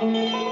Música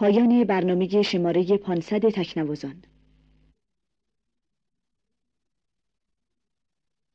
پایان برنامه شماره 500 تکنوازان.